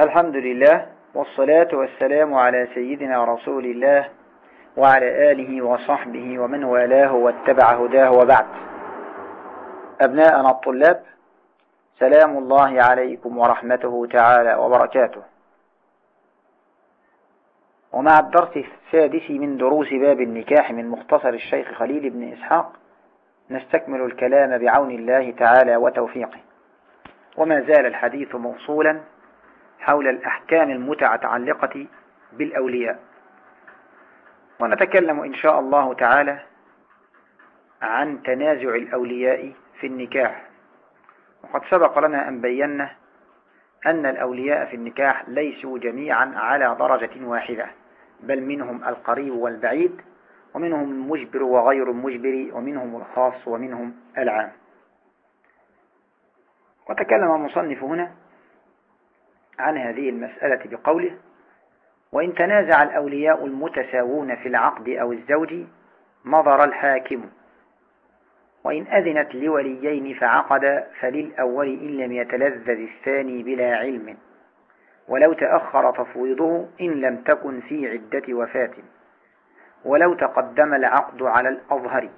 الحمد لله والصلاة والسلام على سيدنا رسول الله وعلى آله وصحبه ومن والاه واتبع هداه وبعد. أبناءنا الطلاب سلام الله عليكم ورحمته تعالى وبركاته. ومع الدرس السادس من دروس باب النكاح من مختصر الشيخ خليل بن إسحاق نستكمل الكلام بعون الله تعالى وتوفيقه. وما زال الحديث موصولا حول الأحكام المتعلقة بالأولياء. ونتكلم إن شاء الله تعالى عن تنازع الأولياء في النكاح. وقد سبق لنا أن بينا أن الأولياء في النكاح ليسوا جميعا على درجة واحدة بل منهم القريب والبعيد ومنهم المجبر وغير المجبر ومنهم الخاص ومنهم العام. وتكلم المصنف هنا عن هذه المسألة بقوله وإن تنازع الأولياء المتساوون في العقد أو الزوج نظر الحاكم. وإن أذنت لوليين فعقد فللأول إن لم يتلذذ الثاني بلا علم. ولو تأخر تفويضه إن لم تكن في عدة وفاة. ولو تقدم العقد على الأظهر.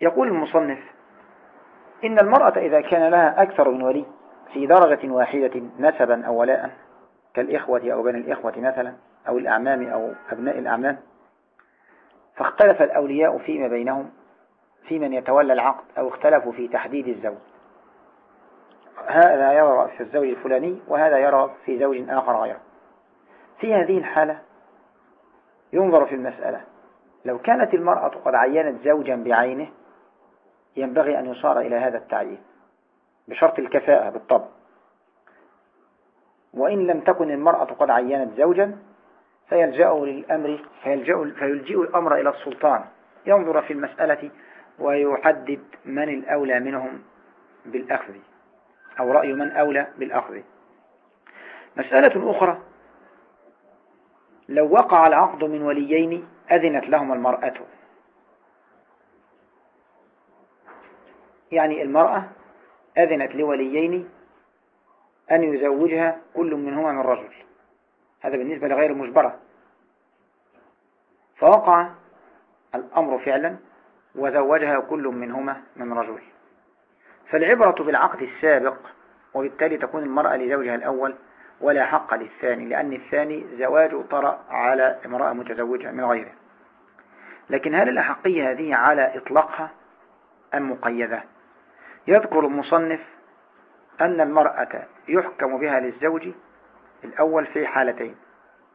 يقول المصنف إن المرأة إذا كان لها أكثر من ولي في درجة واحدة نسبا أو ولاء كالإخوة أو بين الإخوة مثلا أو الأعمام أو أبناء الأعمام فاختلف الأولياء فيما بينهم في من يتولى العقد أو اختلفوا في تحديد الزوج. هذا يرى في الزوج الفلاني وهذا يرى في زوج آخر غيره. في هذه الحالة ينظر في المسألة لو كانت المرأة قد عينت زوجا بعينه ينبغي أن يصار إلى هذا التعيين بشرط الكفاءة بالطبع. وإن لم تكن المرأة قد عينت زوجا فيلجأ للأمر فيلجأ, فيلجئ الأمر إلى السلطان. ينظر في المسألة ويحدد من الأولى منهم بالأخذ أو رأي من أولى بالأخذ. مسألة أخرى لو وقع العقد من وليين أذنت لهما المرأة. يعني المرأة أذنت لوليين أن يزوجها كل منهما من رجل. هذا بالنسبة لغير المجبرة فوقع الأمر فعلا وزوجها كل منهما من رجل. فالعبرة بالعقد السابق وبالتالي تكون المرأة لزوجها الأول ولا حق للثاني لأن الثاني زواج طرأ على امرأة متزوجة من غيره. لكن هل الأحقية هذه على إطلاقها أم مقيدة؟ يذكر المصنف أن المرأة يحكم بها للزوج الأول في حالتين.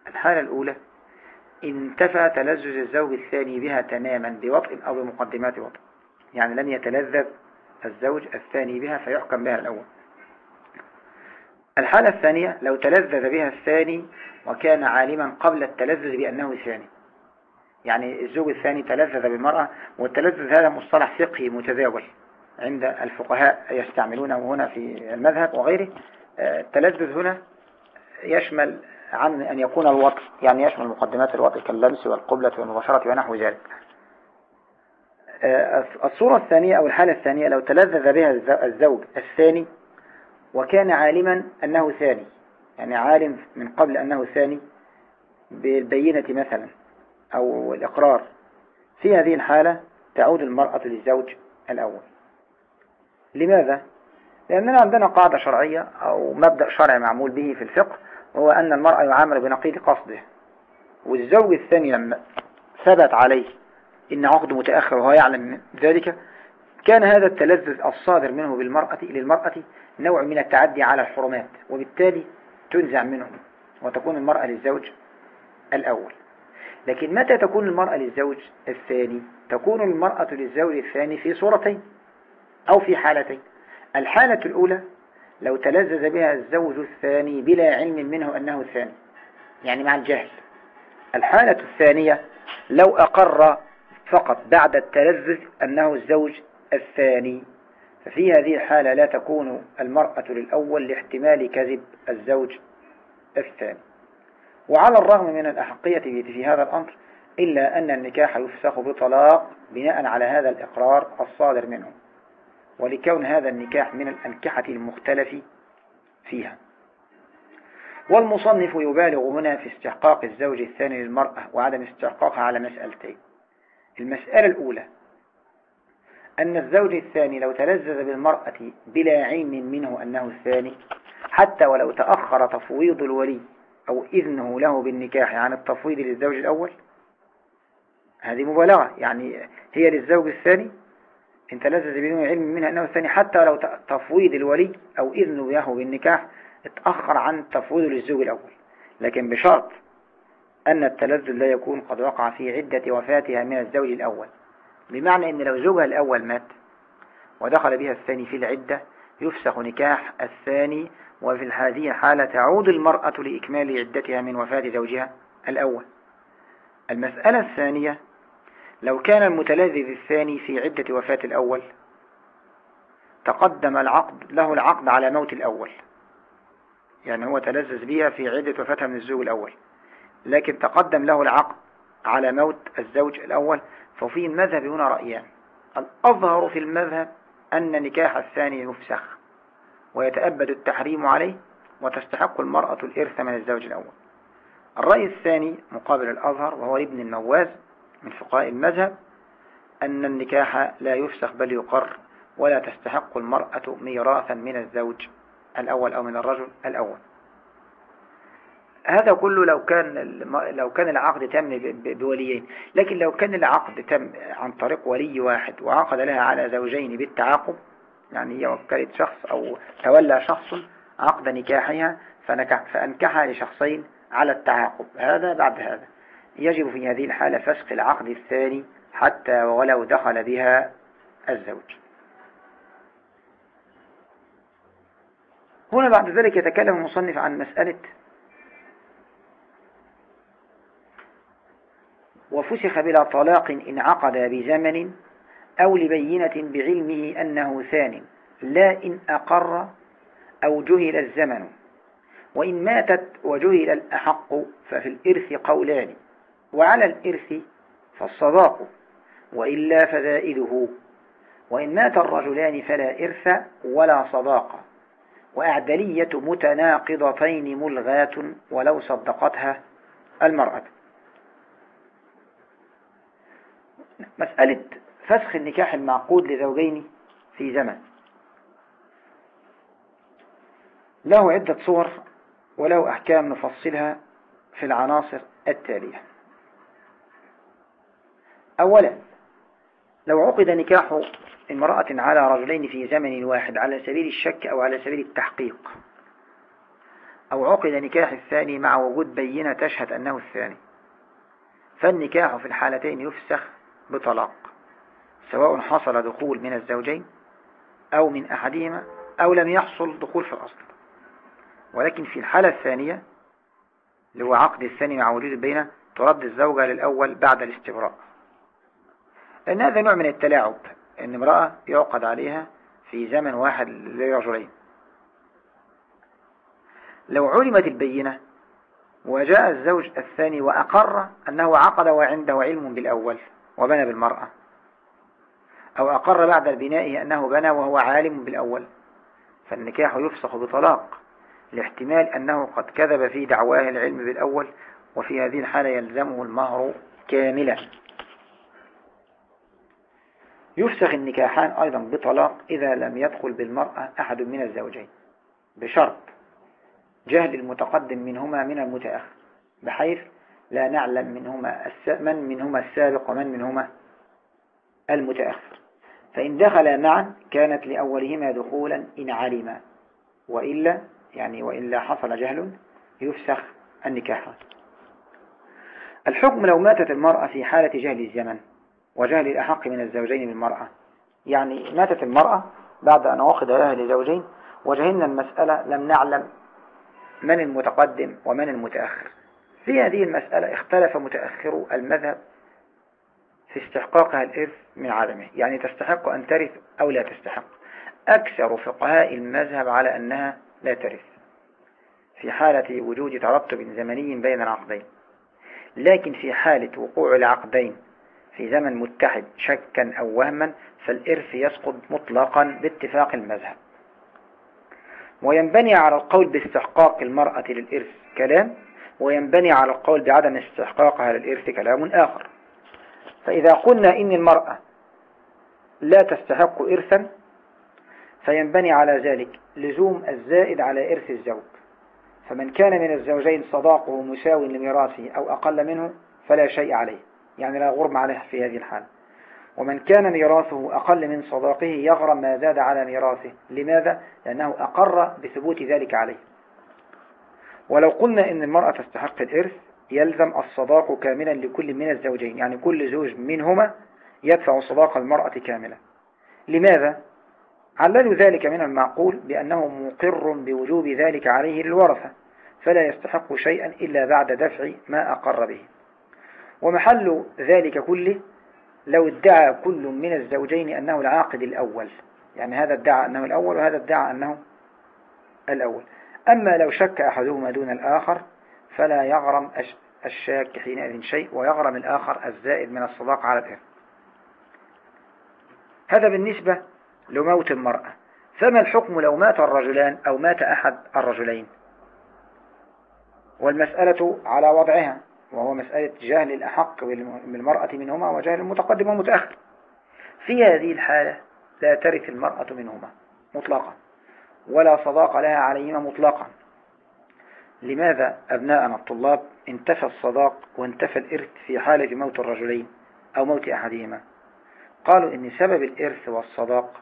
الحالة الأولى انتفى تلذذ الزوج الثاني بها تماما بوطء أو بمقدمات وطء يعني لم يتلذذ الزوج الثاني بها فيحكم بها الأول. الحالة الثانية لو تلذذ بها الثاني وكان عالما قبل التلذذ بأنه ثاني. يعني الزوج الثاني تلذذ بالمرأة والتلذذ هذا مصطلح فقهي متداول عند الفقهاء يستعملونه هنا في المذهب وغيره. آه، التلذذ هنا يشمل عن أن يكون الوطء يعني يشمل مقدمات الوطء كاللمس والقبلة والمباشرة ونحو ذلك. آه، الصورة الثانية أو الحالة الثانية لو تلذذ بها الزوج الثاني وكان عالما أنه ثاني يعني عالم من قبل أنه ثاني بالبينة مثلا أو الإقرار. في هذه الحالة تعود المرأة للزوج الأول. لماذا؟ لأننا عندنا قاعدة شرعية أو مبدأ شرعي معمول به في الفقه وهو أن المرأة يعامل بنقيض قصده. والزوج الثاني لما ثبت عليه إن عقد متأخر وهو يعلم ذلك كان هذا التلذذ الصادر منه بالمرأة للمرأة نوع من التعدي على الحرمات وبالتالي تنزع منه وتكون المرأة للزوج الأول. لكن متى تكون المرأة للزوج الثاني؟ تكون المرأة للزوج الثاني في صورتين. أو في حالتين. الحالة الأولى لو تلذذ بها الزوج الثاني بلا علم منه أنه الثاني يعني مع الجهل. الحالة الثانية لو أقر فقط بعد التلذذ أنه الزوج الثاني ففي هذه الحالة لا تكون المرأة للأول لاحتمال كذب الزوج الثاني. وعلى الرغم من الأحقية في هذا الأمر إلا أن النكاح يفسخ بطلاق بناء على هذا الإقرار الصادر منه. ولكون هذا النكاح من الأنكحة المختلف فيها. والمصنف يبالغ هنا في استحقاق الزوج الثاني للمرأة وعدم استحقاقها على مسألتين. المسألة الأولى أن الزوج الثاني لو تلذذ بالمرأة بلا علم منه أنه الثاني حتى ولو تأخر تفويض الولي أو إذنه له بالنكاح عن التفويض للزوج الأول هذه مبالغة. يعني هي للزوج الثاني إن تلذذ بدون علم منها أنه الثاني حتى لو تفويض الولي أو إذنه له بالنكاح اتأخر عن تفويضه للزوج الأول. لكن بشرط أن التلذذ لا يكون قد وقع في عدة وفاتها من الزوج الأول. بمعنى أن لو زوجها الأول مات ودخل بها الثاني في العدة يفسخ نكاح الثاني وفي هذه الحالة تعود المرأة لإكمال عدتها من وفاة زوجها الأول. المسألة الثانية لو كان المتلذذ الثاني في عدة وفاة الأول تقدم العقد له العقد على موت الأول. يعني هو تلذذ بها في عدة وفاتها من الزوج الأول. لكن تقدم له العقد على موت الزوج الأول ففي المذهب هنا رأيان. الأظهر في المذهب أن نكاح الثاني يفسخ ويتأبد التحريم عليه وتستحق المرأة الإرث من الزوج الأول. الرأي الثاني مقابل الأظهر وهو ابن النواز من فقهاء المذهب أن النكاح لا يفسخ بل يقر ولا تستحق المرأة ميراثا من الزوج الأول أو من الرجل الأول. هذا كله لو كان لو كان العقد تم بوليين لكن لو كان العقد تم عن طريق ولي واحد وعقد لها على زوجين بالتعاقب يعني هي وكلت شخص أو تولى شخص عقد نكاحها فنكح فأنكحها لشخصين على التعاقب. هذا بعد هذا. يجب في هذه الحالة فسخ العقد الثاني حتى ولو دخل بها الزوج. هنا بعد ذلك يتكلم المصنف عن مسألة وفسخ بلا طلاق إن عقد بزمن أو لبينة بعلمه أنه ثان لا إن أقر أو جهل الزمن وإن ماتت وجهل الأحق ففي الإرث قولان. وعلى الإرث فالصداق وإلا فزائده. وإن مات الرجلان فلا إرث ولا صداق. وأعدلية متناقضتين ملغات ولو صدقتها المرأة. مسألة فسخ النكاح المعقود لزوجين في زمن. له عدة صور وله أحكام نفصلها في العناصر التالية. أولا لو عقد نكاح امرأة على رجلين في زمن واحد على سبيل الشك أو على سبيل التحقيق أو عقد نكاح الثاني مع وجود بينة تشهد أنه الثاني فالنكاح في الحالتين يفسخ بطلاق سواء حصل دخول من الزوجين أو من أحدهما أو لم يحصل دخول في الأصل. ولكن في الحالة الثانية هو عقد الثاني مع وجود البينة ترد الزوجة للأول بعد الاستبراء. لأن هذا نوع من التلاعب أن امرأة يعقد عليها في زمن واحد لرجلين لو علمت البينة وجاء الزوج الثاني وأقر أنه عقد وعنده علم بالأول وبنى بالمرأة أو أقر بعد البناء أنه بنى وهو عالم بالأول فالنكاح يفسخ بطلاق لاحتمال أنه قد كذب في دعواه العلم بالأول وفي هذه الحالة يلزمه المهر كاملا. يفسخ النكاحان أيضا بطلاق إذا لم يدخل بالمرأة أحد من الزوجين بشرط جهل المتقدم منهما من المتأخر بحيث لا نعلم منهما من منهما السابق ومن منهما المتأخر. فإن دخل معا كانت لأولهما دخولا إن علما وإلا يعني وإلا حصل جهل يفسخ النكاح الحكم لو ماتت المرأة في حالة جهل الزمن وجهل الأحق من الزوجين بالمرأة. يعني ماتت المرأة بعد أن عقد لها لزوجين وجهلنا المسألة لم نعلم من المتقدم ومن المتأخر. في هذه المسألة اختلف متأخرو المذهب في استحقاقها الإرث من عدمه يعني تستحق أن ترث أو لا تستحق. أكثر فقهاء المذهب على أنها لا ترث. في حالة وجود ترتب زمني بين العقدين. لكن في حالة وقوع العقدين في زمن متحد شكا أو وهما فالإرث يسقط مطلقا باتفاق المذهب. وينبني على القول باستحقاق المرأة للإرث كلام وينبني على القول بعدم استحقاقها للإرث كلام آخر. فإذا قلنا إن المرأة لا تستحق إرثا فينبني على ذلك لزوم الزائد على إرث الزوج. فمن كان من الزوجين صداقه مساو لميراثه أو أقل منه فلا شيء عليه. يعني لا غرم عليه في هذه الحالة ومن كان ميراثه أقل من صداقه يغرم ما زاد على ميراثه. لماذا؟ لأنه أقر بثبوت ذلك عليه. ولو قلنا إن المرأة تستحق الإرث يلزم الصداق كاملا لكل من الزوجين. يعني كل زوج منهما يدفع صداق المرأة كاملا. لماذا؟ عللوا ذلك من المعقول بأنه مقر بوجوب ذلك عليه للورثة فلا يستحق شيئا إلا بعد دفع ما أقر به. ومحل ذلك كله لو ادعى كل من الزوجين أنه العاقد الأول. يعني هذا ادعى أنه الأول وهذا ادعى أنه الأول. أما لو شك أحدهما دون الآخر فلا يغرم الشاك حينئذ شيء ويغرم الآخر الزائد من الصداق على الإرث. هذا بالنسبة لموت المرأة. فما الحكم لو مات الرجلان أو مات أحد الرجلين؟ والمسألة على وضعها. وهو مسألة جهل الأحق بالمرأة منهما وجهل المتقدم والمتأخر. في هذه الحالة لا ترث المرأة منهما مطلقا ولا صداق لها عليهما مطلقا. لماذا أبناءنا الطلاب انتفى الصداق وانتفى الإرث في حالة موت الرجلين أو موت أحدهما؟ قالوا إن سبب الإرث والصداق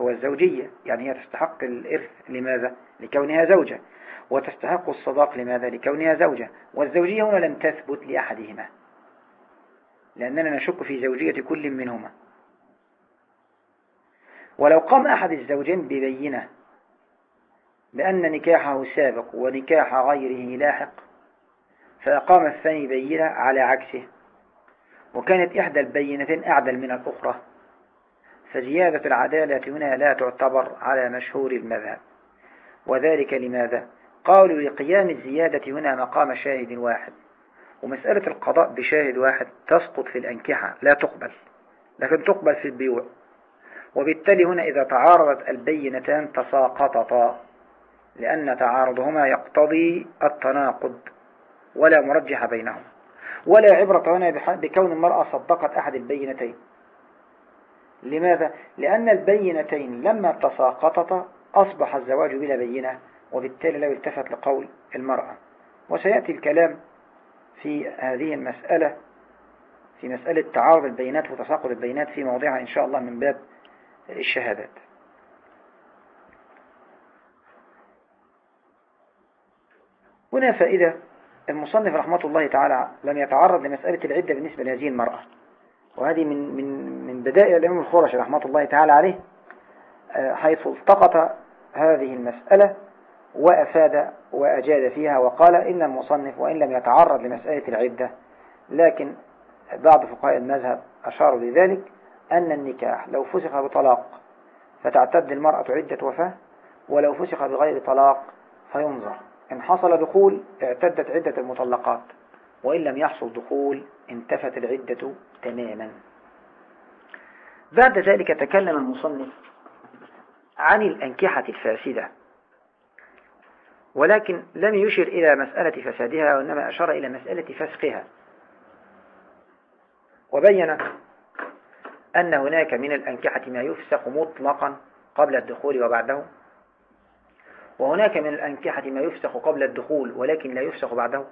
هو الزوجية يعني هي تستحق الإرث. لماذا؟ لكونها زوجة. وتستحق الصداق لماذا؟ لكونها زوجة والزوجية هنا لم تثبت لأحدهما. لأننا نشك في زوجية كل منهما. ولو قام أحد الزوجين ببينة بأن نكاحه سابق ونكاح غيره لاحق فأقام الثاني بينة على عكسه. وكانت إحدى البينتين أعدل من الأخرى. فزيادة العدالة هنا لا تعتبر على مشهور المذهب. وذلك لماذا؟ قالوا لقيام الزيادة هنا مقام شاهد واحد. ومسألة القضاء بشاهد واحد تسقط في الأنكحة لا تقبل. لكن تقبل في البيوع. وبالتالي هنا إذا تعارضت البينتان تساقطتا لأن تعارضهما يقتضي التناقض ولا مرجح بينهما ولا عبرة هنا بكون المرأة صدقت أحد البينتين. لماذا؟ لأن البينتين لما تساقطتا أصبح الزواج بلا بينة. وبالتالي لا يلتفت لقول المرأة. وسيأتي الكلام في هذه المسألة في مسألة تعارض البينات وتساقط البينات في موضعها إن شاء الله من باب الشهادات. هنا فائدة المصنف رحمة الله تعالى لم يتعرض لمسألة العدة بالنسبة لهذه المرأة. وهذه من من من بدائع الإمام الخرشي رحمة الله تعالى عليه آه، حيث التقط هذه المسألة وأفاد وأجاد فيها وقال إن المصنف وإن لم يتعرض لمسألة العدة لكن بعض فقهاء المذهب أشاروا لذلك أن النكاح لو فسخ بطلاق فتعتد المرأة عدة وفاة ولو فسخ بغير طلاق فينظر. إن حصل دخول اعتدت عدة المطلقات وإن لم يحصل دخول انتفت العدة تماما. بعد ذلك تكلم المصنف عن الأنكحة الفاسدة. ولكن لم يشر إلى مسألة فسادها وإنما أشار إلى مسألة فسقها. وبين أن هناك من الأنكحة ما يفسق مطلقا قبل الدخول وبعده. وهناك من الأنكحة ما يفسخ قبل الدخول ولكن لا يفسخ بعده.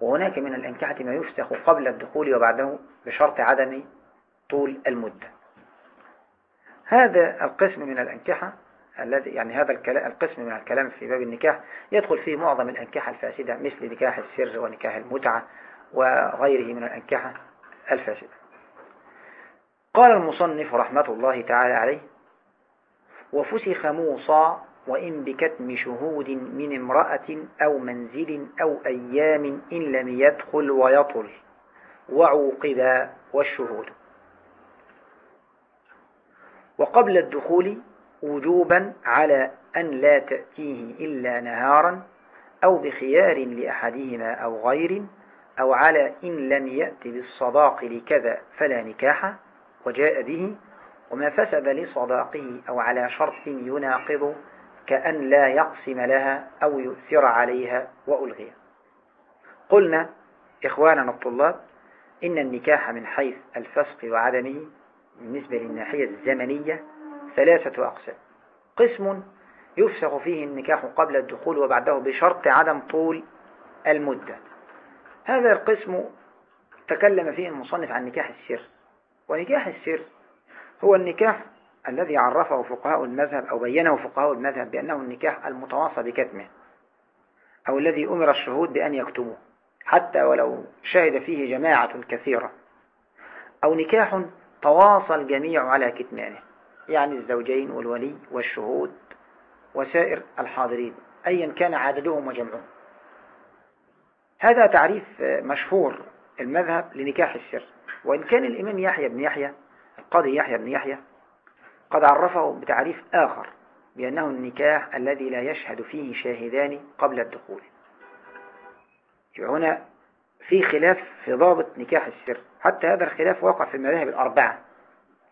وهناك من الأنكحة ما يفسخ قبل الدخول وبعده بشرط عدم طول المدة. هذا القسم من الأنكحة. الذي يعني هذا القسم من الكلام في باب النكاح يدخل فيه معظم الأنكحة الفاسدة مثل نكاح السر ونكاح المتعة وغيره من الأنكحة الفاسدة. قال المصنف رحمة الله تعالى عليه وفسخ موصى وإن بكتم شهود من امرأة أو منزل أو أيام إن لم يدخل ويطل وعوقبا والشهود. وقبل الدخول وجوبا على أن لا تأتيه إلا نهارا أو بخيار لأحدهما أو غير أو على إن لم يأتي بالصداق لكذا فلا نكاح وجاء به وما فسد لصداقه أو على شرط يناقض كأن لا يقسم لها أو يؤثر عليها وألغي. قلنا إخواننا الطلاب إن النكاح من حيث الفسق وعدمه بالنسبة للناحية الزمنية ثلاثة أقسام. قسم يفسخ فيه النكاح قبل الدخول وبعده بشرط عدم طول المدة. هذا القسم تكلم فيه المصنف عن نكاح السر. ونكاح السر هو النكاح الذي عرفه فقهاء المذهب أو بينه فقهاء المذهب بأنه النكاح المتواصى بكتمه أو الذي أمر الشهود بأن يكتموه حتى ولو شهد فيه جماعة كثيرة أو نكاح تواصى الجميع على كتمانه. يعني الزوجين والولي والشهود وسائر الحاضرين أيا كان عددهم وجمعهم. هذا تعريف مشهور المذهب لنكاح السر. وإن كان الإمام يحيى بن يحيى القاضي يحيى بن يحيى قد عرفه بتعريف آخر بأنه النكاح الذي لا يشهد فيه شاهدان قبل الدخول. هنا في خلاف في ضابط نكاح السر. حتى هذا الخلاف واقع في المذاهب الأربعة.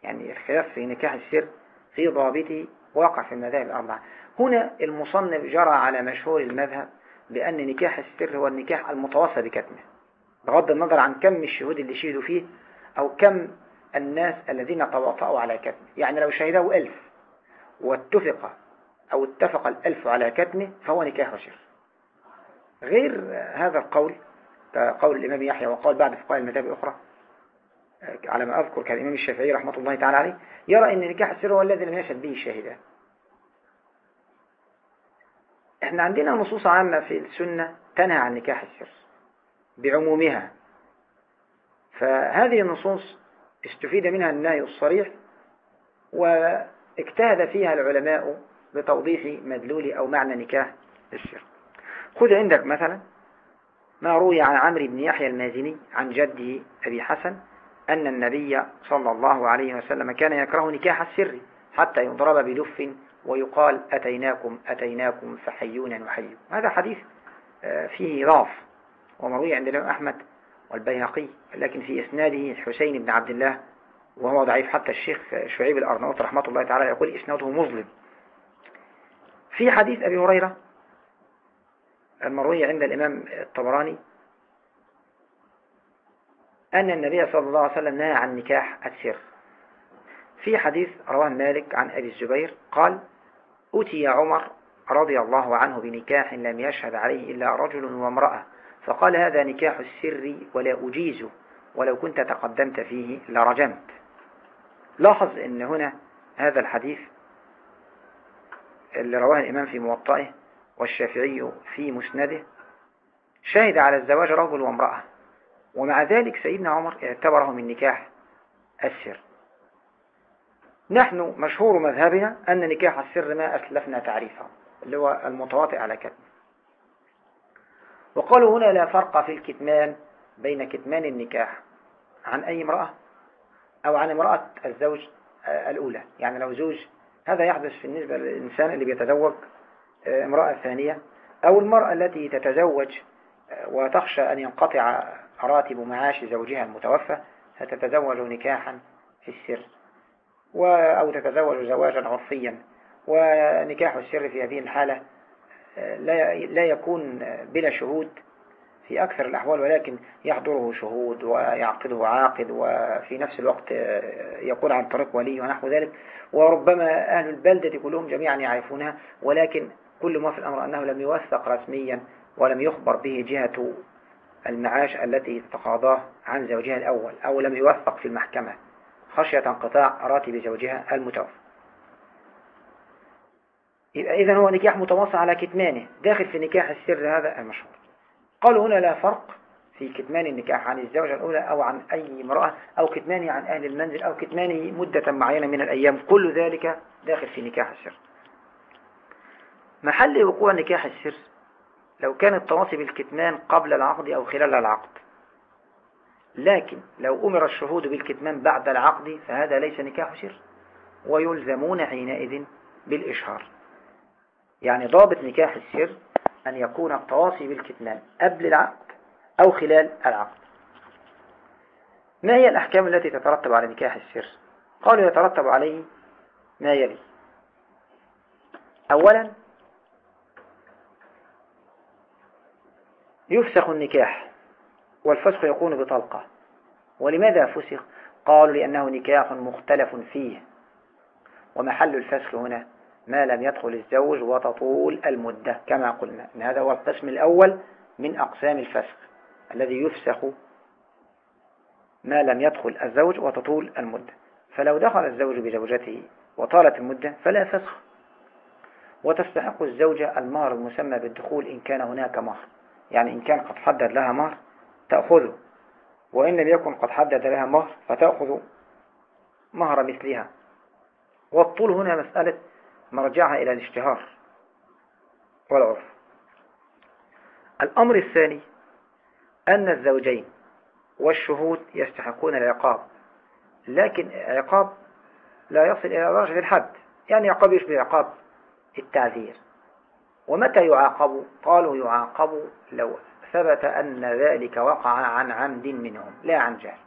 يعني الخلاف في نكاح السر في ضابطه واقع في المذاهب الأربعة. هنا المصنف جرى على مشهور المذهب بأن نكاح السر هو النكاح المتوصى بكتمه بغض النظر عن كم الشهود اللي شهدوا فيه أو كم الناس الذين تواطؤوا على كتمه. يعني لو شهده ألف واتفق أو اتفق الألف على كتمه فهو نكاح سر. غير هذا القول قول الإمام يحيى وقال بعد فقهاء المذاهب الأخرى على ما أذكر كان الإمام الشافعي رحمة الله تعالى عليه يرى أن نكاح السر هو الذي لم يشهد به الشاهدان إحنا عندنا نصوص عامة في السنة تنهى عن نكاح السر بعمومها. فهذه النصوص استفيد منها النهي الصريح واجتهد فيها العلماء بتوضيح مدلول أو معنى نكاح السر. خذ عندك مثلا ما روي عن عمرو بن يحيى المازني عن جده أبي حسن أن النبي صلى الله عليه وسلم كان يكره نكاح السر حتى يضرب بلف ويقال أتيناكم أتيناكم فحيونا نحيي هذا حديث آه، فيه ضعف ومروي عند الإمام أحمد والبيهقي لكن في إسناده حسين بن عبد الله وهو ضعيف. حتى الشيخ شعيب الأرناؤوط رحمة الله تعالى يقول إسناده مظلم. في حديث أبي هريرة المروي عند الإمام الطبراني أن النبي صلى الله عليه وسلم نهى عن نكاح السر. في حديث رواه مالك عن أبي الزبير قال أتي عمر رضي الله عنه بنكاح لم يشهد عليه إلا رجل وامرأة فقال هذا نكاح السر ولا أجيزه ولو كنت تقدمت فيه لرجمت. لاحظ أن هنا هذا الحديث اللي رواه الإمام في موطئه والشافعي في مسنده شهد على الزواج رجل وامرأة. ومع ذلك سيدنا عمر اعتبره من نكاح السر. نحن مشهور مذهبنا أن نكاح السر ما أسلفنا تعريفه اللي هو المتواطئ على كتم وقالوا هنا لا فرق في الكتمان بين كتمان النكاح عن أي امرأة أو عن امرأة الزوج الأولى. يعني لو زوج هذا يحدث بالنسبة للإنسان اللي بيتزوج آه، امرأة ثانية أو المرأة التي تتزوج آه، وتخشى أن ينقطع راتب معاش زوجها المتوفى فتتزوج نكاحا في السر أو تتزوج زواجا عرفيا. ونكاح السر في هذه الحالة آه، لا يكون بلا شهود في أكثر الأحوال ولكن يحضره شهود ويعقده عاقد وفي نفس الوقت يكون عن طريق ولي ونحو ذلك. وربما أهل البلدة كلهم جميعا يعرفونها ولكن كل ما في الأمر أنه لم يوثق رسميا ولم يخبر به جهة المعاش التي تقاضاه عن زوجها الأول أو لم يوثق في المحكمة خشية انقطاع راتب زوجها المتوفى. إذا هو نكاح متواصل على كتمانه داخل في نكاح السر هذا المشهور قالوا هنا لا فرق في كتمان النكاح عن الزوجة الأولى أو عن أي امرأة أو كتمانه عن أهل المنزل أو كتمانه مدة معينة من الأيام كل ذلك داخل في نكاح السر. محل وقوع نكاح السر لو كان التواصي بالكتمان قبل العقد أو خلال العقد. لكن لو أمر الشهود بالكتمان بعد العقد فهذا ليس نكاح سر ويلزمون حينئذ بالإشهار. يعني ضابط نكاح السر أن يكون التواصي بالكتمان قبل العقد أو خلال العقد. ما هي الأحكام التي تترتب على نكاح السر؟ قالوا يترتب عليه ما يلي. أولا يفسخ النكاح والفسخ يكون بطلقة. ولماذا فسخ؟ قالوا لأنه نكاح مختلف فيه. ومحل الفسخ هنا ما لم يدخل الزوج وتطول المدة كما قلنا. إن هذا هو القسم الأول من أقسام الفسخ الذي يفسخ ما لم يدخل الزوج وتطول المدة. فلو دخل الزوج بزوجته وطالت المدة فلا فسخ. وتستحق الزوجة المهر المسمى بالدخول إن كان هناك مهر. يعني إن كان قد حدد لها مهر تأخذه وإن لم يكن قد حدد لها مهر فتأخذ مهر مثلها. والطول هنا مسألة مرجعها إلى الاشتهار والعرف. الأمر الثاني أن الزوجين والشهود يستحقون العقاب لكن عقاب لا يصل إلى درجة الحد يعني عقاب يشبه عقاب التعذير. ومتى يعاقب؟ قالوا يعاقب لو ثبت أن ذلك وقع عن عمد منهم لا عن جهل.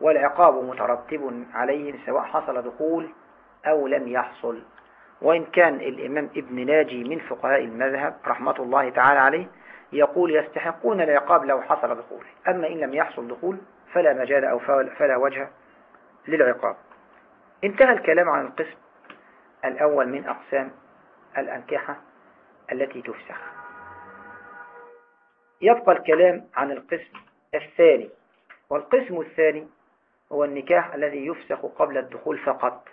والعقاب مترتب عليهم سواء حصل دخول أو لم يحصل. وإن كان الإمام ابن ناجي من فقهاء المذهب رحمة الله تعالى عليه يقول يستحقون العقاب لو حصل دخول أما إن لم يحصل دخول فلا مجال أو فلا وجه للعقاب. انتهى الكلام عن القسم الأول من أقسام الأنكحة. التي تفسخ. يبقى الكلام عن القسم الثاني والقسم الثاني هو النكاح الذي يفسخ قبل الدخول فقط.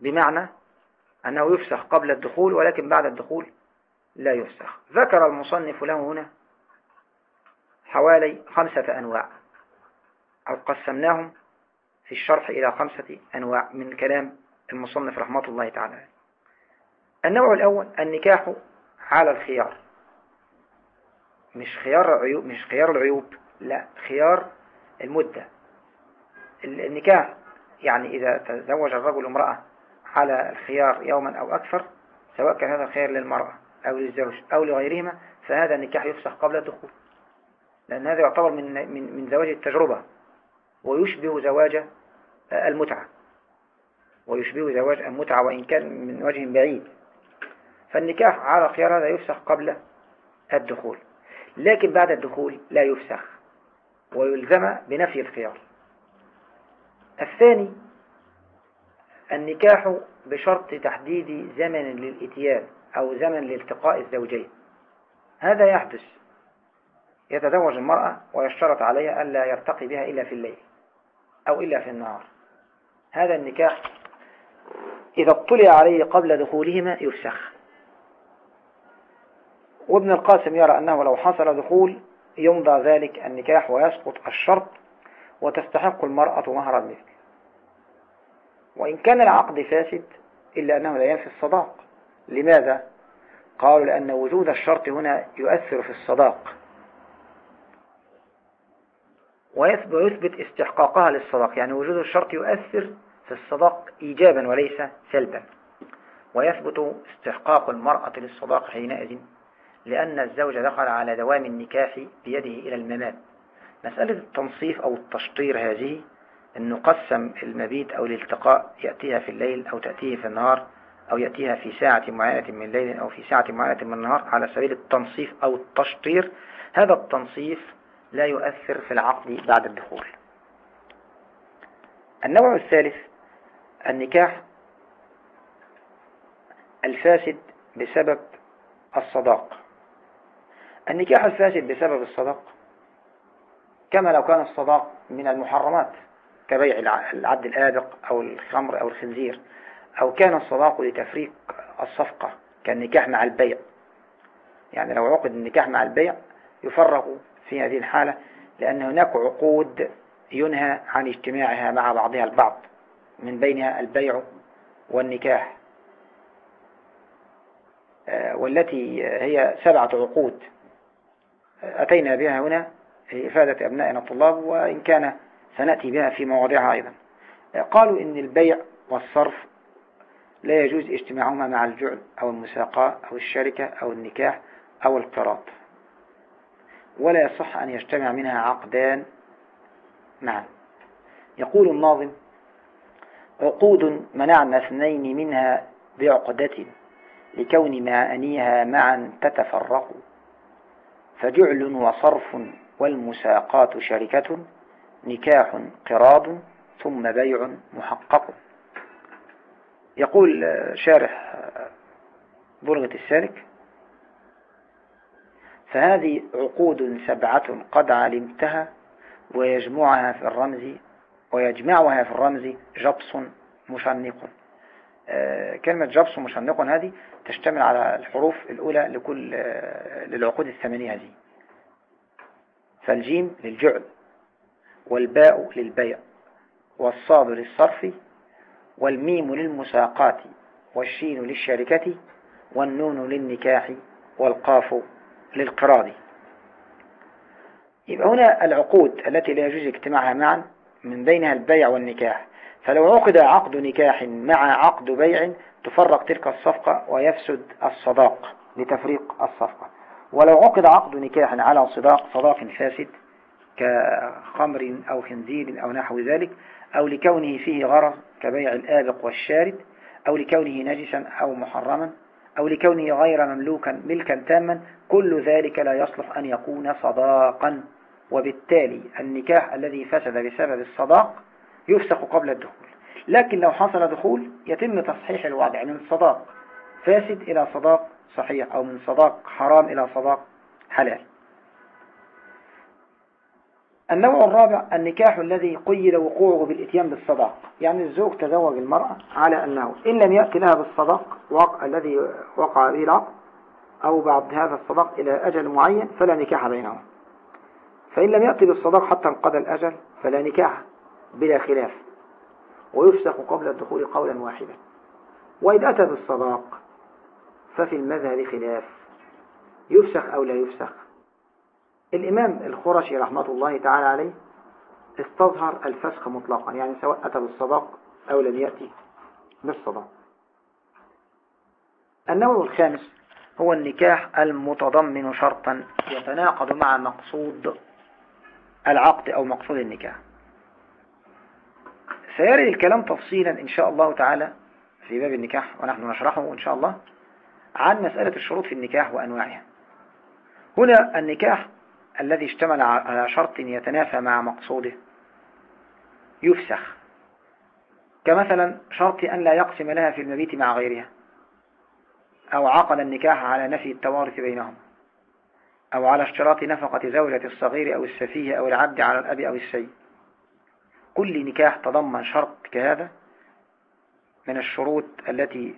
بمعنى أنه يفسخ قبل الدخول ولكن بعد الدخول لا يفسخ. ذكر المصنف له هنا حوالي خمسة أنواع أو قسمناهم في الشرح إلى خمسة أنواع من كلام المصنف رحمة الله تعالى. النوع الأول النكاح على الخيار. مش خيار العيوب مش خيار العيوب لا خيار المدة. النكاح يعني إذا تزوج الرجل امرأة على الخيار يوما أو أكثر سواء كان هذا الخيار للمرأة أو للزوج أو لغيرهما فهذا النكاح يفسخ قبل الدخول. لأن هذا يعتبر من من من زواج التجربة ويشبه زواج المتعة. ويشبه زواج المتعة وإن كان من وجه بعيد. فالنكاح على خيار هذا يفسخ قبل الدخول لكن بعد الدخول لا يفسخ ويلزم بنفي الخيار. الثاني النكاح بشرط تحديد زمن للإتيان أو زمن لالتقاء الزوجين. هذا يحدث يتزوج المرأة ويشترط عليها ألا يرتقي بها إلا في الليل أو إلا في النهار. هذا النكاح إذا اطلع عليه قبل دخولهما يفسخ. وابن القاسم يرى أنه لو حصل دخول يمضى ذلك النكاح ويسقط الشرط وتستحق المرأة مهر المثل وإن كان العقد فاسد إلا أنه لا ينفي الصداق. لماذا؟ قالوا لأن وجود الشرط هنا يؤثر في الصداق. ويثبت استحقاقها للصداق. يعني وجود الشرط يؤثر في الصداق إيجابا وليس سلبا. ويثبت استحقاق المرأة للصداق حينئذ. لأن الزوج دخل على دوام النكاح بيده إلى الممات. مسألة التنصيف أو التشطير هذه أن نقسم المبيت أو الالتقاء يأتيها في الليل أو تأتيه في النهار أو يأتيها في ساعة معينة من الليل أو في ساعة معينة من النهار على سبيل التنصيف أو التشطير. هذا التنصيف لا يؤثر في العقد بعد الدخول. النوع الثالث النكاح الفاسد بسبب الصداق. النكاح الفاسد بسبب الصداق كما لو كان الصداق من المحرمات كبيع العبد الآبق أو الخمر أو الخنزير أو كان الصداق لتفريق الصفقة كالنكاح مع البيع. يعني لو عقد النكاح مع البيع يفرق في هذه الحالة لأن هناك عقود ينهى عن اجتماعها مع بعضها البعض من بينها البيع والنكاح. آه، والتي هي سبعة عقود. أتينا بها هنا في إفادة أبنائنا الطلاب وإن كان سنأتي بها في مواضعها أيضا. قالوا إن البيع والصرف لا يجوز اجتماعهما مع الجعل أو المساقاة أو الشركة أو النكاح أو القراط ولا يصح أن يجتمع منها عقدان معا. يقول الناظم عقود منعنا اثنين منها بعقدة لكون معانيها معا تتفرق. فجعل وصرف والمساقات شركة نكاح قراض ثم بيع محقق. يقول شارح بلغة السالك فهذه عقود سبعة قد علمتها ويجمعها في الرمز ويجمعها في الرمز جبص مشنق. كلمة جبص مشنق هذه تشتمل على الحروف الأولى لكل آه، للعقود الثمانية هذه. فالجيم للجعل والباء للبيع والصاد للصرف والميم للمساقات والشين للشركة والنون للنكاح والقاف للقراض. يبقى هنا العقود التي لا يجوز اجتماعها معا من بينها البيع والنكاح. فلو عقد عقد نكاح مع عقد بيع تفرق تلك الصفقة ويفسد الصداق لتفريق الصفقة. ولو عقد عقد نكاح على صداق صداق فاسد كخمر أو خنزير أو نحو ذلك أو لكونه فيه غرض كبيع الآبق والشارد أو لكونه نجسا أو محرما أو لكونه غير مملوكا ملكا تاما كل ذلك لا يصلح أن يكون صداقا. وبالتالي النكاح الذي فسد بسبب الصداق يفسخ قبل الدخول. لكن لو حصل دخول يتم تصحيح الوضع من صداق فاسد إلى صداق صحيح أو من صداق حرام إلى صداق حلال. النوع الرابع النكاح الذي قيد وقوعه بالإتيان بالصداق. يعني الزوج تزوج المرأة على أنه إن لم يأتي لها بالصداق وقع الذي وقع به العقد أو بعد هذا الصداق إلى أجل معين فلا نكاح بينهم فإن لم يأتي بالصداق حتى انقضى الأجل فلا نكاح. بلا خلاف ويفسخ قبل الدخول قولا واحدا. وإذا أتى بالصداق ففي المذهب خلاف. يفسخ أو لا يفسخ؟ الإمام الخرشي رحمة الله تعالى عليه استظهر الفسخ مطلقا يعني سواء أتى بالصداق أو لم يأتي بالصداق. النوع الخامس هو النكاح المتضمن شرطا يتناقض مع مقصود العقد أو مقصود النكاح. سيرد الكلام تفصيلا إن شاء الله تعالى في باب النكاح ونحن نشرحه إن شاء الله عن مسألة الشروط في النكاح وأنواعها. هنا النكاح الذي اشتمل على شرط يتنافى مع مقصوده. يفسخ. كمثلا شرط أن لا يقسم لها في المبيت مع غيرها. أو عقد النكاح على نفي التوارث بينهم. أو على اشتراط نفقة زوجة الصغير أو السفيه أو العبد على الأب أو السيد كل نكاح تضمن شرط كهذا من الشروط التي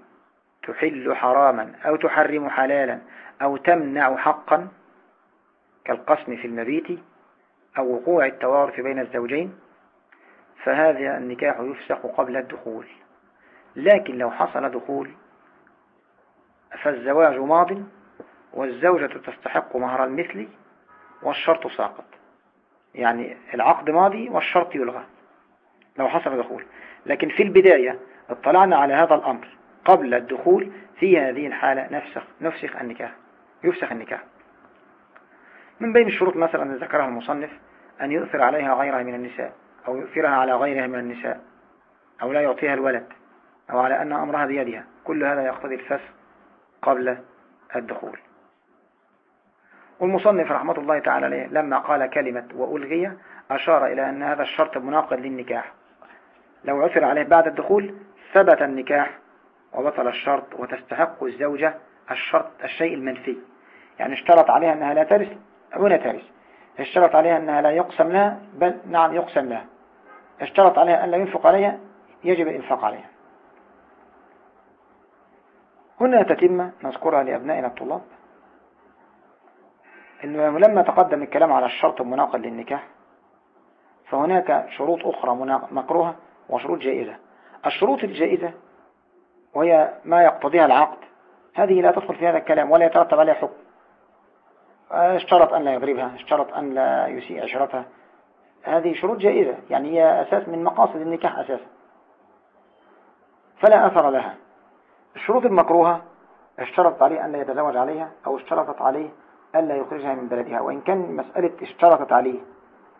تحل حراما أو تحرم حلالا أو تمنع حقا كالقسم في المبيت أو وقوع التوارث بين الزوجين فهذا النكاح يفسخ قبل الدخول. لكن لو حصل دخول فالزواج ماض والزوجة تستحق مهر المثل والشرط ساقط. يعني العقد ماضي والشرط يلغى. لو حصل دخول. لكن في البداية اطلعنا على هذا الأمر قبل الدخول في هذه الحالة. نفسخ, نفسخ النكاح. يفسخ النكاح. من بين الشروط مثلا ذكرها المصنف أن يؤثر عليها غيرها من النساء أو يؤثرها على غيرها من النساء أو لا يعطيها الولد أو على أن أمرها بيدها. كل هذا يقتضي الفسخ قبل الدخول. والمصنف رحمة الله تعالى عليه لما قال كلمة وألغي أشار إلى أن هذا الشرط مناقض للنكاح. لو عثر عليه بعد الدخول ثبت النكاح وبطل الشرط وتستحق الزوجة الشرط الشيء المنفي. يعني اشترط عليها أنها لا ترث هنا ترث. اشترط عليها أنها لا يقسم لها بل نعم يقسم لها. اشترط عليها أن لا ينفق عليها يجب الإنفاق عليها. هنا تتم نذكرها لأبنائنا الطلاب. إنه لما تقدم الكلام على الشرط المناقض للنكاح فهناك شروط أخرى مكروهة وشروط جائزة. الشروط الجائزة وهي ما يقتضيها العقد. هذه لا تدخل في هذا الكلام ولا يترتب عليها حكم. اشترط أن لا يضربها اشترط أن لا يسيء عشرتها هذه شروط جائزة يعني هي أساس من مقاصد النكاح أساسا. فلا أثر لها. الشروط المكروهة اشترط عليه أن لا يتزوج عليها أو اشترطت عليه أن لا يخرجها من بلدها وإن كان مسألة اشترطت عليه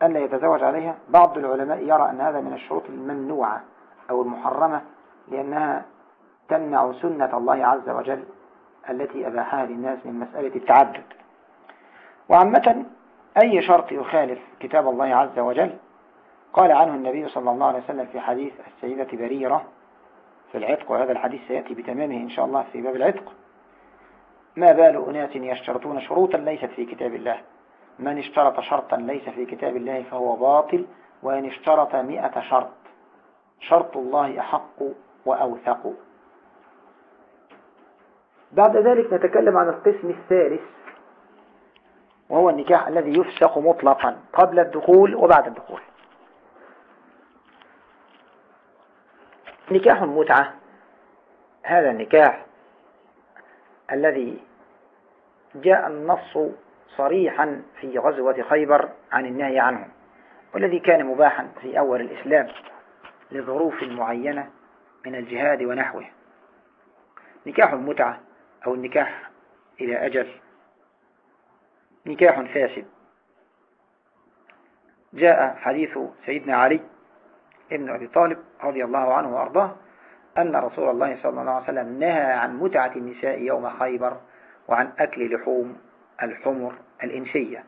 أن لا يتزوج عليها. بعض العلماء يرى أن هذا من الشروط الممنوعة أو المحرمة لأنها تمنع سنة الله عز وجل التي أباحها للناس من مسألة التعدد. وعامة أي شرط يخالف كتاب الله عز وجل؟ قال عنه النبي صلى الله عليه وسلم في حديث السيدة بريرة في العتق وهذا الحديث سيأتي بتمامه إن شاء الله في باب العتق. ما بال أناس يشترطون شروطا ليست في كتاب الله؟ من اشترط شرطا ليس في كتاب الله فهو باطل وإن اشترط مئة شرط. شرط الله أحق وأوثق. بعد ذلك نتكلم عن القسم الثالث وهو النكاح الذي يفسق مطلقا قبل الدخول وبعد الدخول. نكاح المتعة هذا النكاح الذي جاء النص صريحا في غزوة خيبر عن النهي عنه والذي كان مباحا في أول الإسلام لظروف معينة من الجهاد ونحوه. نكاح المتعة أو النكاح إلى أجل. نكاح فاسد. جاء حديث سيدنا علي ابن أبي طالب رضي الله عنه وأرضاه أن رسول الله صلى الله عليه وسلم نهى عن متعة النساء يوم خيبر وعن أكل لحوم الحمر الإنسية.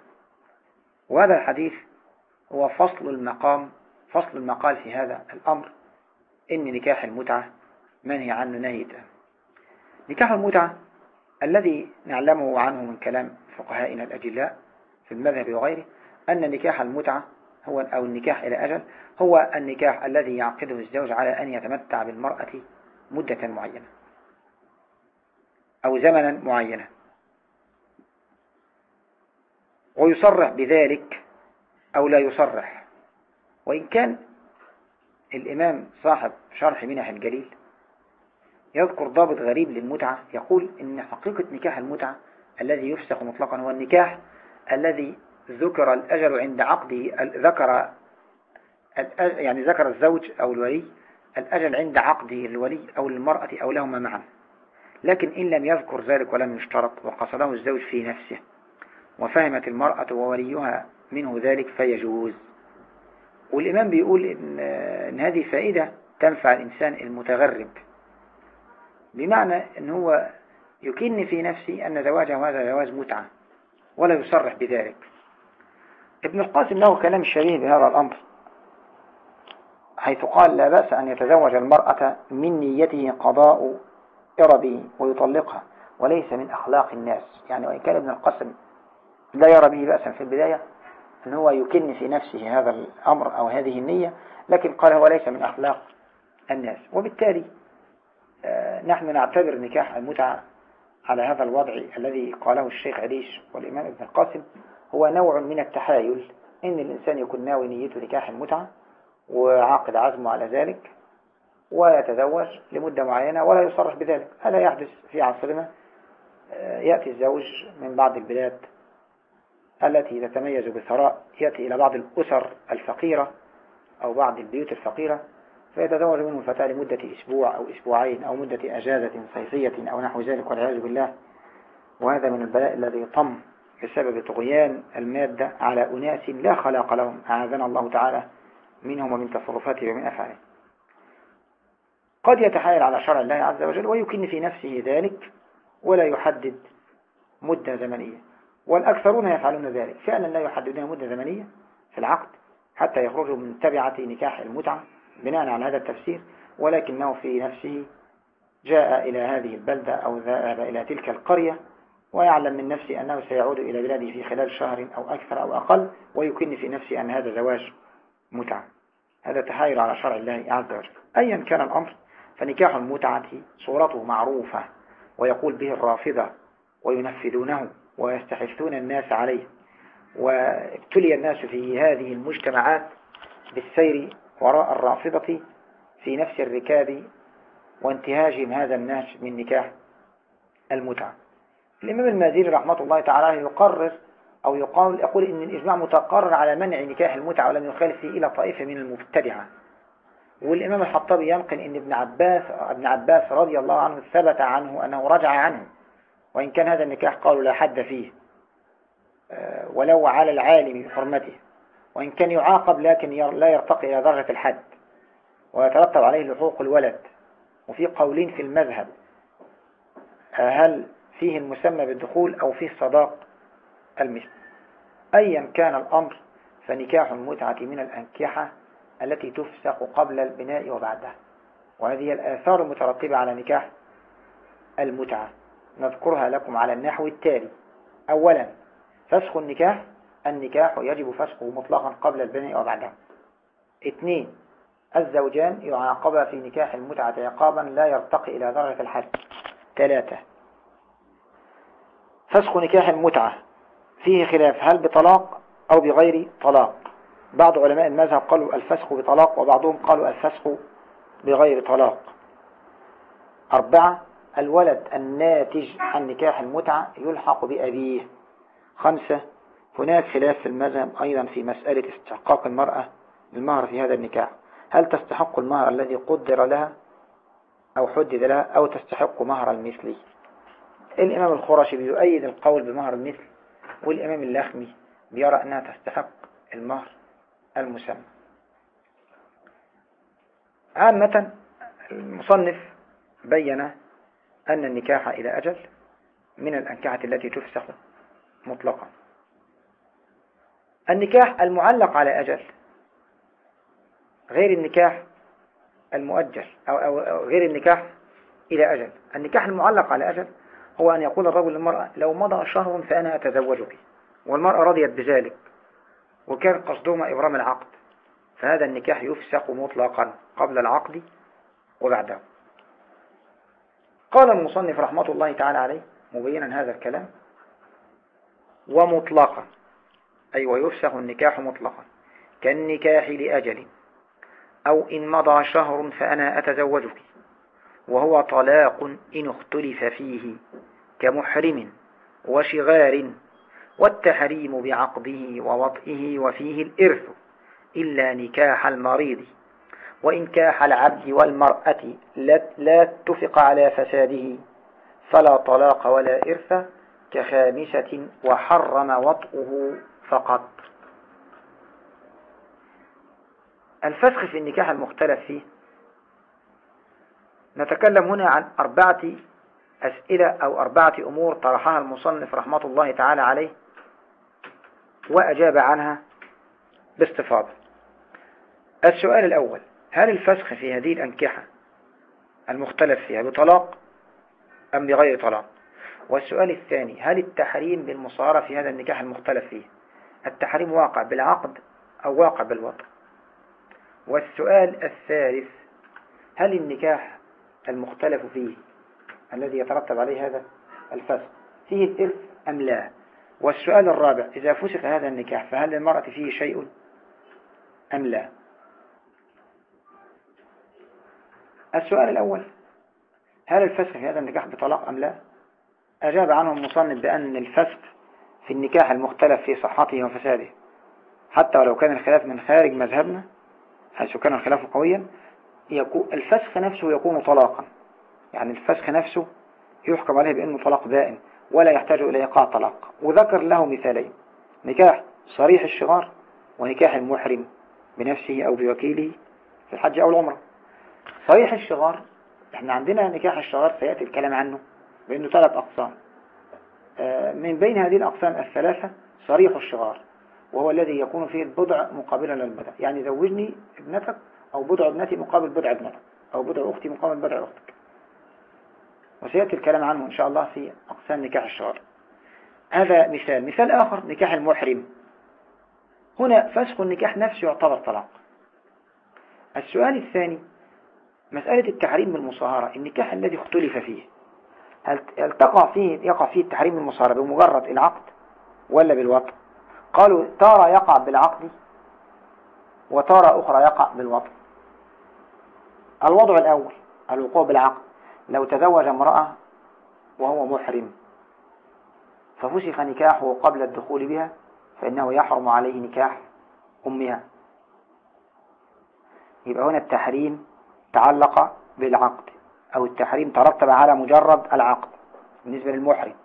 وهذا الحديث هو فصل المقام فصل المقال في هذا الأمر. إن نكاح المتعة منهي عنه نهي نكاح المتعة الذي نعلمه عنه من كلام فقهائنا الأجلاء في المذهب وغيره أن نكاح المتعة هو أو النكاح إلى أجل هو النكاح الذي يعقده الزوج على أن يتمتع بالمرأة مدة معينة أو زمنا معينا ويصرح بذلك أو لا يصرح. وإن كان الإمام صاحب شرح منح الجليل يذكر ضابط غريب للمتعة يقول إن حقيقة نكاح المتعة الذي يفسخ مطلقا هو النكاح الذي ذكر الأجل عند عقده ذكر يعني ذكر الزوج أو الولي الأجل عند عقده الولي أو المرأة أو لهما معا. لكن إن لم يذكر ذلك ولم يشترط وقصده الزوج في نفسه. وفهمت المرأة ووليها منه ذلك فيجوز. والإمام بيقول إن, إن هذه فائدة تنفع الإنسان المتغرب. بمعنى أن هو يكن في نفسه أن زواجه هذا زواج متعة ولا يصرح بذلك. ابن القاسم له كلام شبيه بهذا الأمر حيث قال لا بأس أن يتزوج المرأة من نيته قضاء إربه ويطلقها وليس من أخلاق الناس. يعني وإن كان ابن القاسم لا يرى به بأسا في البداية أن هو يكن في نفسه هذا الأمر أو هذه النية لكن قال هو ليس من أخلاق الناس. وبالتالي آه، نحن نعتبر نكاح المتعة على هذا الوضع الذي قاله الشيخ عديش والإمام ابن القاسم هو نوع من التحايل إن الإنسان يكون ناوي نيته نكاح المتعة وعاقد عزمه على ذلك ويتزوج لمدة معينة ولا يصرح بذلك. هذا يحدث في عصرنا آه، يأتي الزوج من بعض البلاد التي تتميز بثراء يأتي إلى بعض الأسر الفقيرة أو بعض البيوت الفقيرة فيتزوج منه الفتاة لمدة أسبوع أو أسبوعين أو مدة أجازة صيفية أو نحو ذلك والعياذ بالله. وهذا من البلاء الذي طم بسبب طغيان المادة على أناس لا خلاق لهم أعاذنا الله تعالى منهم ومن تصرفاته ومن أفعاله. قد يتحايل على شرع الله عز وجل ويكن في نفسه ذلك ولا يحدد مدة زمنية. والأكثرون يفعلون ذلك فعلا لا يحددون مدة زمنية في العقد حتى يخرجوا من تبعة نكاح المتعة بناء على هذا التفسير ولكنه في نفسه جاء إلى هذه البلدة أو ذهب إلى تلك القرية ويعلم من نفسه أنه سيعود إلى بلاده في خلال شهر أو أكثر أو أقل ويكن في نفسه أن هذا زواج متعة. هذا تحايل على شرع الله عز وجل. أيا كان الأمر فنكاح المتعة صورته معروفة ويقول به الرافضة وينفذونه. ويستحثون الناس عليه. وابتلي الناس في هذه المجتمعات بالسير وراء الرافضة في نفس الركاب وانتهاجهم هذا الناس من نكاح المتعة. الإمام المازيري رحمة الله تعالى يقرر أو يقال يقول إن الإجماع متقرر على منع نكاح المتعة ولم يخالف إلى طائفة من المبتدعة. والإمام الحطابي ينقل إن ابن عباس ابن عباس رضي الله عنه ثبت عنه أنه رجع عنه. وإن كان هذا النكاح قالوا لا حد فيه آه، ولو على العالم بحرمته وإن كان يعاقب لكن لا يرتقي إلى درجة الحد. ويترتب عليه لحوق الولد. وفي قولين في المذهب هل فيه المسمى بالدخول أو فيه صداق المثل أيا كان الأمر فنكاح المتعة من الأنكحة التي تفسق قبل البناء وبعدها. وهذه الآثار المترتبة على نكاح المتعة. نذكرها لكم على النحو التالي. أولا فسخ النكاح. النكاح يجب فسخه مطلقا قبل البناء وبعدها اثنين الزوجان يعاقبا في نكاح المتعة عقابا لا يرتقي إلى درجة الحد. ثلاثة فسخ نكاح المتعة. فيه خلاف هل بطلاق أو بغير طلاق؟ بعض علماء المذهب قالوا الفسخ بطلاق وبعضهم قالوا الفسخ بغير طلاق. أربعة الولد الناتج عن نكاح المتعة يلحق بأبيه. خمسة هناك خلاف في المذهب أيضا في مسألة استحقاق المرأة المهر في هذا النكاح. هل تستحق المهر الذي قدر لها أو حدد لها أو تستحق مهر المثلي؟ الإمام الخرشي بيؤيد القول بمهر المثل والإمام اللخمي بيرى أنها تستحق المهر المسمى. عامة المصنف بين أن النكاح إلى أجل من الأنكحة التي تفسخ مطلقا. النكاح المعلق على أجل غير النكاح المؤجل أو, أو غير النكاح إلى أجل. النكاح المعلق على أجل هو أن يقول الرجل للمرأة لو مضى شهر فأنا أتزوجك والمرأة رضيت بذلك وكان قصدهما إبرام العقد. فهذا النكاح يفسق مطلقا قبل العقد وبعده. قال المصنف رحمة الله تعالى عليه مبينا هذا الكلام ومطلقا. أي ويفسخ النكاح مطلقا. كالنكاح لأجل. أو إن مضى شهر فأنا أتزوجك. وهو طلاق إن اختلف فيه كمحرم وشغار والتحريم بعقده ووطئه وفيه الإرث إلا نكاح المريض. وإنكاح العبد والمرأة لا اتفق على فساده فلا طلاق ولا إرث كخامسة وحرم وطئه فقط. الفسخ في النكاح المختلف فيه. نتكلم هنا عن أربعة أسئلة أو أربعة أمور طرحها المصنف رحمة الله تعالى عليه وأجاب عنها باستفاضة. السؤال الأول هل الفسخ في هذه الأنكحة المختلف فيها بطلاق أم بغير طلاق؟ والسؤال الثاني هل التحريم بالمصارة في هذا النكاح المختلف فيه؟ التحريم واقع بالعقد أو واقع بالوطن؟ والسؤال الثالث هل النكاح المختلف فيه الذي يترتب عليه هذا الفسق فيه الإرث أم لا؟ والسؤال الرابع إذا فسق هذا النكاح فهل للمرأة فيه شيء أم لا؟ السؤال الأول هل الفسق في هذا النكاح بطلاق أم لا؟ أجاب عنه المصنف بأن الفسق في النكاح المختلف في صحته وفساده. حتى ولو كان الخلاف من خارج مذهبنا حيث كان الخلاف قويا الفسخ نفسه يكون طلاقا. يعني الفسخ نفسه يحكم عليه بأنه طلاق دائم ولا يحتاج إلى إيقاع طلاق. وذكر له مثالين نكاح صريح الشغار ونكاح المحرم بنفسه أو بوكيله في الحج أو العمرة. صريح الشغار إحنا عندنا نكاح الشغار سيأتي الكلام عنه بأنه ثلاث أقسام. آه، من بين هذه الأقسام الثلاثة صريح الشغار وهو الذي يكون فيه البضع مقابلا للبضع. يعني زوجني ابنتك أو بضع ابنتي مقابل بضع ابنتك أو بضع أختي مقابل بضع أختك. وسيأتي الكلام عنه إن شاء الله في أقسام نكاح الشغار. هذا مثال. مثال آخر نكاح المحرم. هنا فسخ النكاح نفسه يعتبر طلاق. السؤال الثاني مسألة التحريم بالمصاهرة النكاح الذي اختلف فيه. هل تقع فيه يقع فيه التحريم بالمصاهرة بمجرد العقد ولا بالوطن؟ قالوا تارة يقع بالعقد وتارة أخرى يقع بالوطن. الوضع الأول الوقوع بالعقد. لو تزوج امرأة وهو محرم ففسخ نكاحه قبل الدخول بها فإنه يحرم عليه نكاح أمها. يبقى هنا التحريم تعلق بالعقد أو التحريم ترتب على مجرد العقد بالنسبة للمحرم.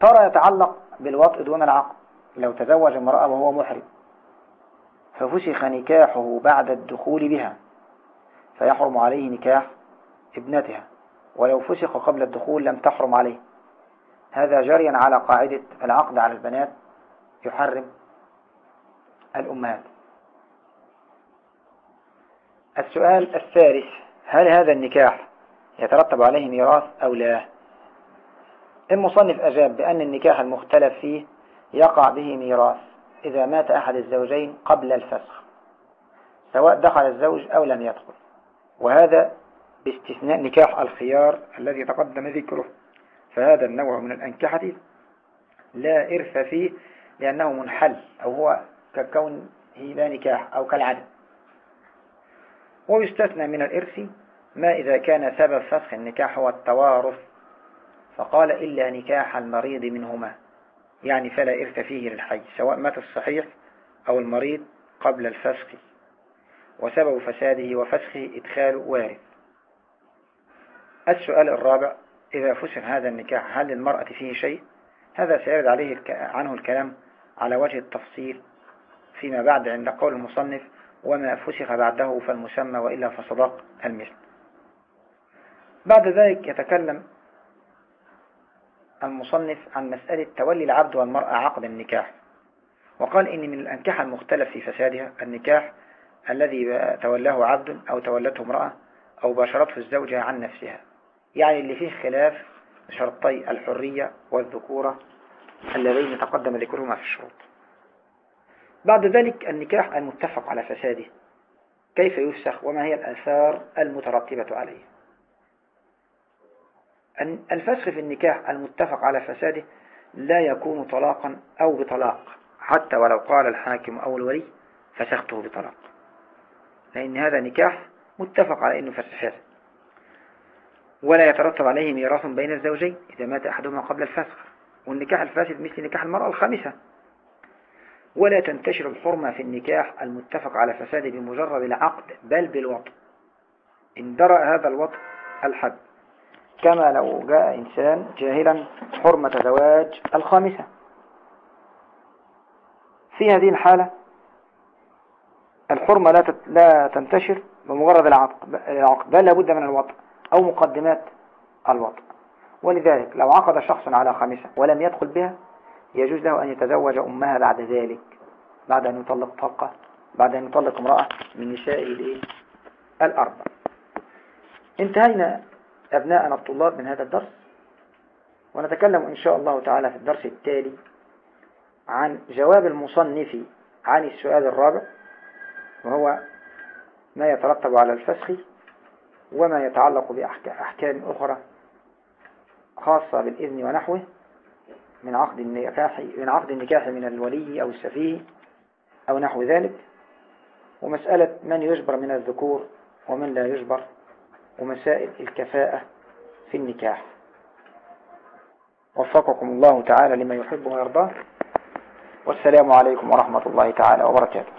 ترى يتعلق بالوطء دون العقد. لو تزوج امرأة وهو محرم ففسخ نكاحه بعد الدخول بها فيحرم عليه نكاح ابنتها. ولو فسخ قبل الدخول لم تحرم عليه. هذا جريا على قاعدة العقد على البنات يحرم الأمهات. السؤال الثالث هل هذا النكاح يترتب عليه ميراث أو لا؟ المصنف أجاب بأن النكاح المختلف فيه يقع به ميراث إذا مات أحد الزوجين قبل الفسخ سواء دخل الزوج أو لم يدخل وهذا باستثناء نكاح الخيار الذي تقدم ذكره. فهذا النوع من الأنكحة لا إرث فيه لأنه منحل أو هو ككون لا نكاح أو كالعدم ويستثنى من الإرث ما إذا كان سبب فسخ النكاح هو التوارث. فقال إلا نكاح المريض منهما يعني فلا إرث فيه للحي سواء مات الصحيح أو المريض قبل الفسخ. وسبب فساده وفسخه إدخال وارث. السؤال الرابع إذا فسخ هذا النكاح هل للمرأة فيه شيء؟ هذا سيرد عليه عنه الكلام على وجه التفصيل فيما بعد عند قول المصنف وما فسخ بعده فالمسمى وإلا فصداق المثل. بعد ذلك يتكلم المصنف عن مسألة تولي العبد والمرأة عقد النكاح. وقال إن من الأنكحة المختلف في فسادها النكاح الذي تولاه عبد أو تولته امرأة أو باشرته الزوجة عن نفسها. يعني اللي فيه خلاف شرطي الحرية والذكورة اللذين تقدم ذكرهما في الشروط. بعد ذلك النكاح المتفق على فساده. كيف يفسخ وما هي الآثار المترتبة عليه؟ الفسخ في النكاح المتفق على فساده لا يكون طلاقا أو بطلاق حتى ولو قال الحاكم أو الولي فسخته بطلاق. لأن هذا نكاح متفق على أنه فسخ. ولا يترتب عليه ميراث بين الزوجين إذا مات أحدهما قبل الفسخ. والنكاح الفاسد مثل نكاح المرأة الخامسة. ولا تنتشر الحرمة في النكاح المتفق على فساده بمجرد العقد بل بالوطء إن درأ هذا الوطء الحد. كما لو جاء إنسان جاهلا حرمة زواج الخامسة. في هذه الحالة الحرمة لا لا تنتشر بمجرد العقد بل لابد من الوطء أو مقدمات الوطء ولذلك لو عقد شخص على خامسة ولم يدخل بها يجوز له أن يتزوج أمها بعد ذلك بعد أن يطلق طلقة بعد أن يطلق امرأة من نسائه الأربع. انتهينا أبناءنا الطلاب من هذا الدرس ونتكلم إن شاء الله تعالى في الدرس التالي عن جواب المصنف عن السؤال الرابع وهو ما يترتب على الفسخ وما يتعلق بأحكام أخرى خاصة بالإذن ونحوه. من عقد النكاح من عقد النكاح من الولي أو السفيه أو نحو ذلك. ومسألة من يجبر من الذكور ومن لا يجبر ومسائل الكفاءة في النكاح. وفقكم الله تعالى لما يحب ويرضاه والسلام عليكم ورحمة الله تعالى وبركاته.